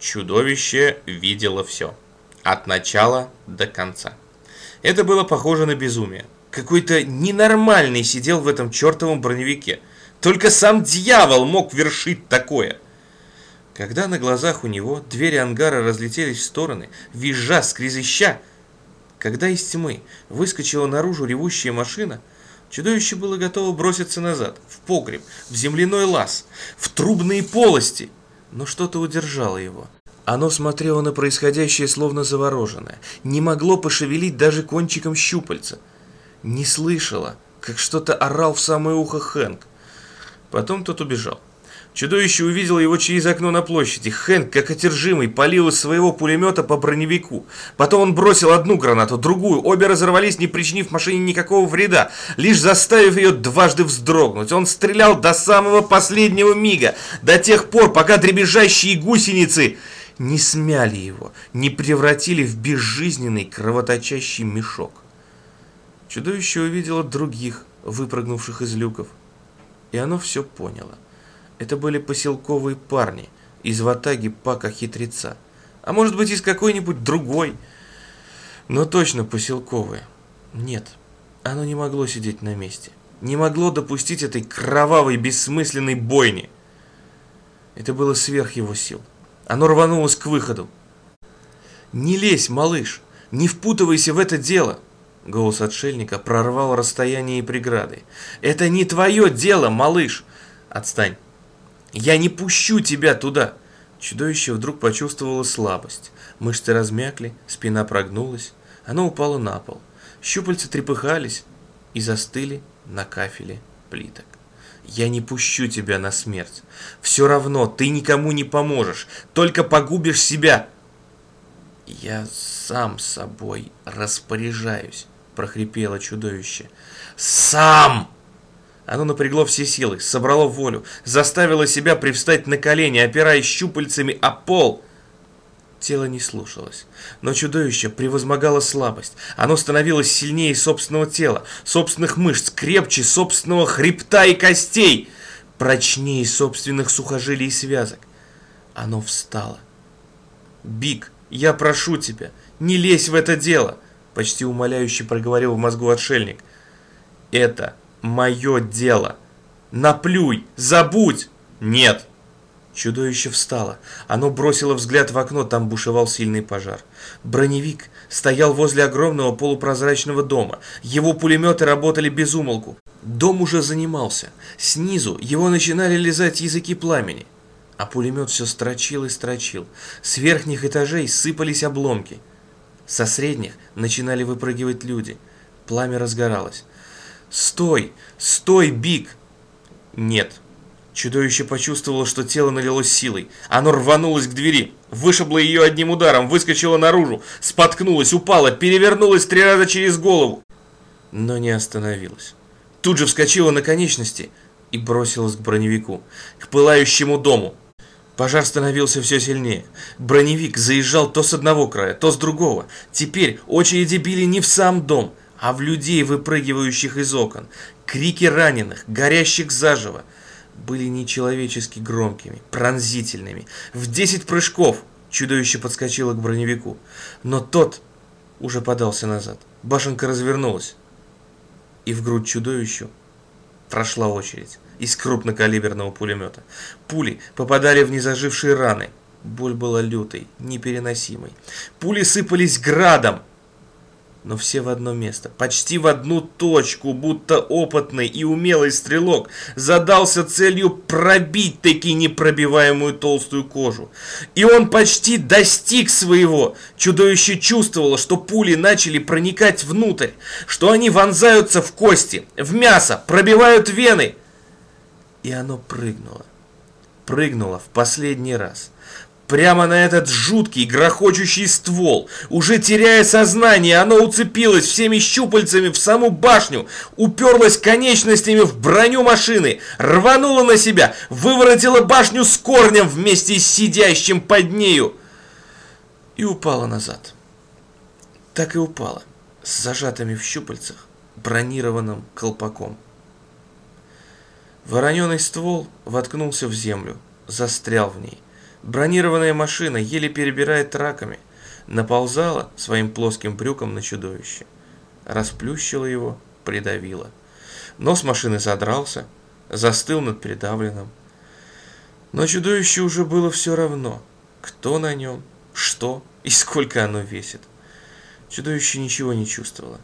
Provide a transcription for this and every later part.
Чудовище видело все. От начала до конца. Это было похоже на безумие. Какой-то ненормальный сидел в этом чертовом броневике. Только сам дьявол мог вершить такое. Когда на глазах у него двери ангара разлетелись в стороны, визжа, скрезыща, когда из тьмы выскочила наружу ревущая машина, чудовище было готово броситься назад, в погреб, в земляной лаз, в трубные полости, но что-то удержало его. Оно смотрело на происходящее словно завороженное, не могло пошевелить даже кончиком щупальца. Не слышало, как что-то орал в самое ухо Хэнк. Потом тот убежал. Чудовище увидело его через окно на площади. Хэнк, как одержимый, полил из своего пулемета по броневику. Потом он бросил одну гранату, другую. Обе разорвались, не причинив машине никакого вреда, лишь заставив ее дважды вздрогнуть. Он стрелял до самого последнего мига, до тех пор, пока дребезжащие гусеницы не смяли его, не превратили в безжизненный кровоточащий мешок. Чудовище увидело других, выпрыгнувших из люков, и оно все поняло. Это были поселковые парни из ватаги Пака-хитреца, а может быть из какой-нибудь другой, но точно поселковые. Нет, оно не могло сидеть на месте, не могло допустить этой кровавой бессмысленной бойни. Это было сверх его сил. Оно рванулось к выходу. «Не лезь, малыш! Не впутывайся в это дело!» Голос отшельника прорвал расстояние и преграды. «Это не твое дело, малыш!» «Отстань! Я не пущу тебя туда!» Чудовище вдруг почувствовало слабость. Мышцы размякли, спина прогнулась. Оно упало на пол. Щупальца трепыхались и застыли на кафеле плиток. Я не пущу тебя на смерть. Все равно ты никому не поможешь, только погубишь себя. Я сам собой распоряжаюсь, прохрипело чудовище. Сам! Оно напрягло все силы, собрало волю, заставило себя привстать на колени, опираясь щупальцами о пол – Тело не слушалось. Но чудовище превозмогало слабость. Оно становилось сильнее собственного тела, собственных мышц, крепче собственного хребта и костей, прочнее собственных сухожилий и связок. Оно встало. «Биг, я прошу тебя, не лезь в это дело!» Почти умоляюще проговорил в мозгу отшельник. «Это мое дело! Наплюй! Забудь!» «Нет!» Чудовище встало. Оно бросило взгляд в окно, там бушевал сильный пожар. Броневик стоял возле огромного полупрозрачного дома. Его пулеметы работали без умолку. Дом уже занимался. Снизу его начинали лизать языки пламени. А пулемет все строчил и строчил. С верхних этажей сыпались обломки. Со средних начинали выпрыгивать люди. Пламя разгоралось. «Стой! Стой, Биг!» «Нет!» Чудовище почувствовало, что тело налилось силой. Оно рванулось к двери, вышибло ее одним ударом, выскочило наружу, споткнулось, упало, перевернулось три раза через голову. Но не остановилось. Тут же вскочило на конечности и бросилось к броневику, к пылающему дому. Пожар становился все сильнее. Броневик заезжал то с одного края, то с другого. Теперь очереди били не в сам дом, а в людей, выпрыгивающих из окон. Крики раненых, горящих заживо были нечеловечески громкими, пронзительными. В десять прыжков чудовище подскочило к броневику, но тот уже подался назад. Башенка развернулась, и в грудь чудовищу прошла очередь из крупнокалиберного пулемета. Пули попадали в незажившие раны. Боль была лютой, непереносимой. Пули сыпались градом, но все в одно место, почти в одну точку, будто опытный и умелый стрелок задался целью пробить таки непробиваемую толстую кожу. И он почти достиг своего. Чудовище чувствовало, что пули начали проникать внутрь, что они вонзаются в кости, в мясо, пробивают вены. И оно прыгнуло. Прыгнуло в последний раз прямо на этот жуткий, грохочущий ствол. Уже теряя сознание, оно уцепилось всеми щупальцами в саму башню, уперлось конечностями в броню машины, рвануло на себя, выворотило башню с корнем вместе с сидящим под нею и упало назад. Так и упало, с зажатыми в щупальцах, бронированным колпаком. Вороненый ствол воткнулся в землю, застрял в ней – Бронированная машина, еле перебирая траками, наползала своим плоским брюком на чудовище. Расплющила его, придавила. Нос машины задрался, застыл над придавленным. Но чудовище уже было все равно, кто на нем, что и сколько оно весит. Чудовище ничего не чувствовало.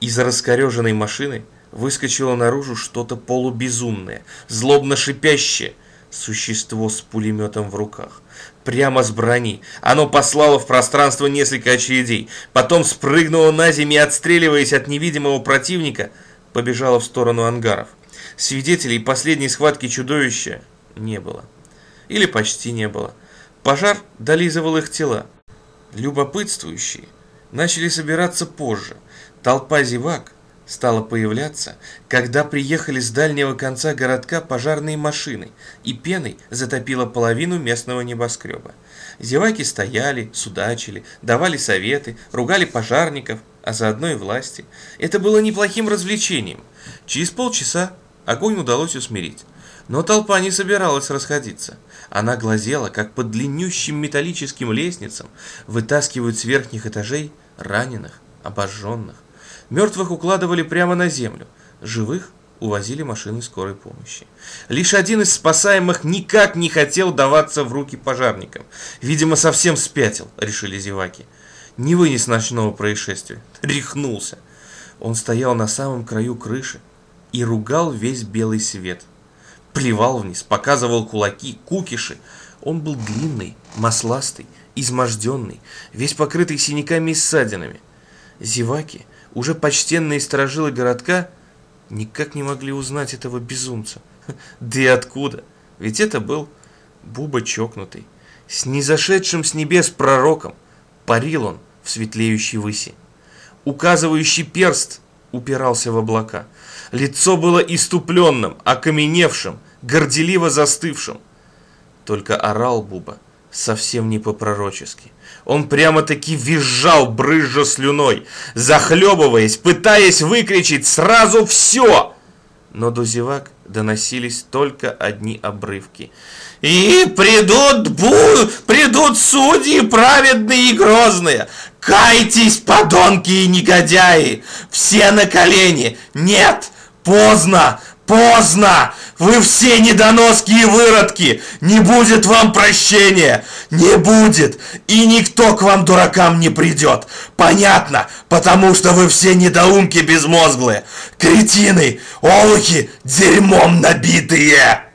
Из раскореженной машины выскочило наружу что-то полубезумное, злобно шипящее, существо с пулеметом в руках. Прямо с брони. Оно послало в пространство несколько очередей, потом спрыгнуло на землю и, отстреливаясь от невидимого противника, побежало в сторону ангаров. Свидетелей последней схватки чудовища не было. Или почти не было. Пожар долизывал их тела. Любопытствующие начали собираться позже. Толпа зевак стала появляться, когда приехали с дальнего конца городка пожарные машины, и пеной затопила половину местного небоскреба. Зеваки стояли, судачили, давали советы, ругали пожарников, а заодно и власти. Это было неплохим развлечением. Через полчаса огонь удалось усмирить. Но толпа не собиралась расходиться. Она глазела, как по длиннющим металлическим лестницам вытаскивают с верхних этажей раненых, обожженных. Мертвых укладывали прямо на землю, живых увозили машины скорой помощи. Лишь один из спасаемых никак не хотел даваться в руки пожарникам. Видимо, совсем спятил, решили зеваки. Не вынес ночного происшествия, рехнулся. Он стоял на самом краю крыши и ругал весь белый свет. Плевал вниз, показывал кулаки, кукиши. Он был длинный, масластый, изможденный, весь покрытый синяками и ссадинами. Зеваки – уже почтенные сторожилы городка никак не могли узнать этого безумца. Да и откуда? Ведь это был Буба чокнутый. С незашедшим с небес пророком парил он в светлеющей выси. Указывающий перст упирался в облака. Лицо было иступленным, окаменевшим, горделиво застывшим. Только орал Буба совсем не по-пророчески. Он прямо-таки визжал, брызжа слюной, захлебываясь, пытаясь выкричить сразу все. Но до зевак доносились только одни обрывки. «И придут, бу, придут судьи праведные и грозные! Кайтесь, подонки и негодяи! Все на колени! Нет! Поздно! Поздно! Вы все недоноски и выродки! Не будет вам прощения! Не будет! И никто к вам, дуракам, не придет! Понятно? Потому что вы все недоумки безмозглые! Кретины! Олухи! Дерьмом набитые!»